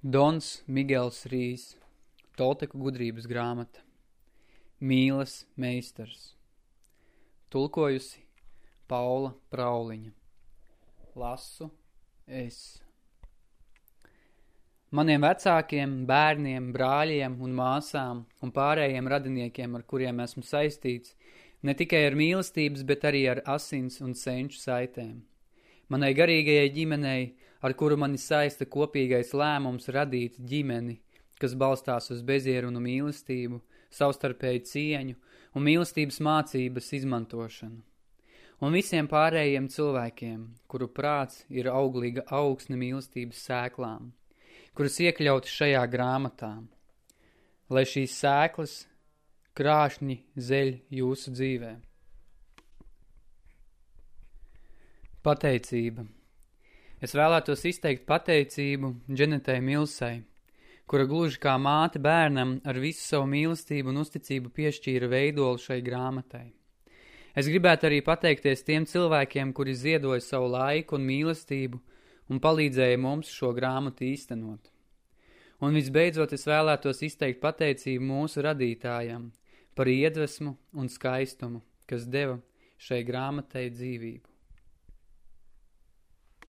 Dons Migels Rīs, Tolteku gudrības grāmata, Mīles meistars, tulkojusi Paula Prauliņa, lasu es. Maniem vecākiem, bērniem, brāļiem un māsām un pārējiem radiniekiem, ar kuriem esmu saistīts, ne tikai ar mīlestības, bet arī ar asins un senču saitēm. Manai garīgajai ģimenei ar kuru mani saista kopīgais lēmums radīt ģimeni, kas balstās uz bezierunu mīlestību, savstarpēju cieņu un mīlestības mācības izmantošanu. Un visiem pārējiem cilvēkiem, kuru prāts ir auglīga augsne mīlestības sēklām, kuras iekļaut šajā grāmatā, lai šīs sēklas krāšņi zeļ jūsu dzīvē. Pateicība Es vēlētos izteikt pateicību Dženetai Milsai, kura gluži kā māte bērnam ar visu savu mīlestību un uzticību piešķīra veidolu šai grāmatai. Es gribētu arī pateikties tiem cilvēkiem, kuri ziedoja savu laiku un mīlestību un palīdzēja mums šo grāmatu īstenot. Un visbeidzot es vēlētos izteikt pateicību mūsu radītājam par iedvesmu un skaistumu, kas deva šai grāmatai dzīvību.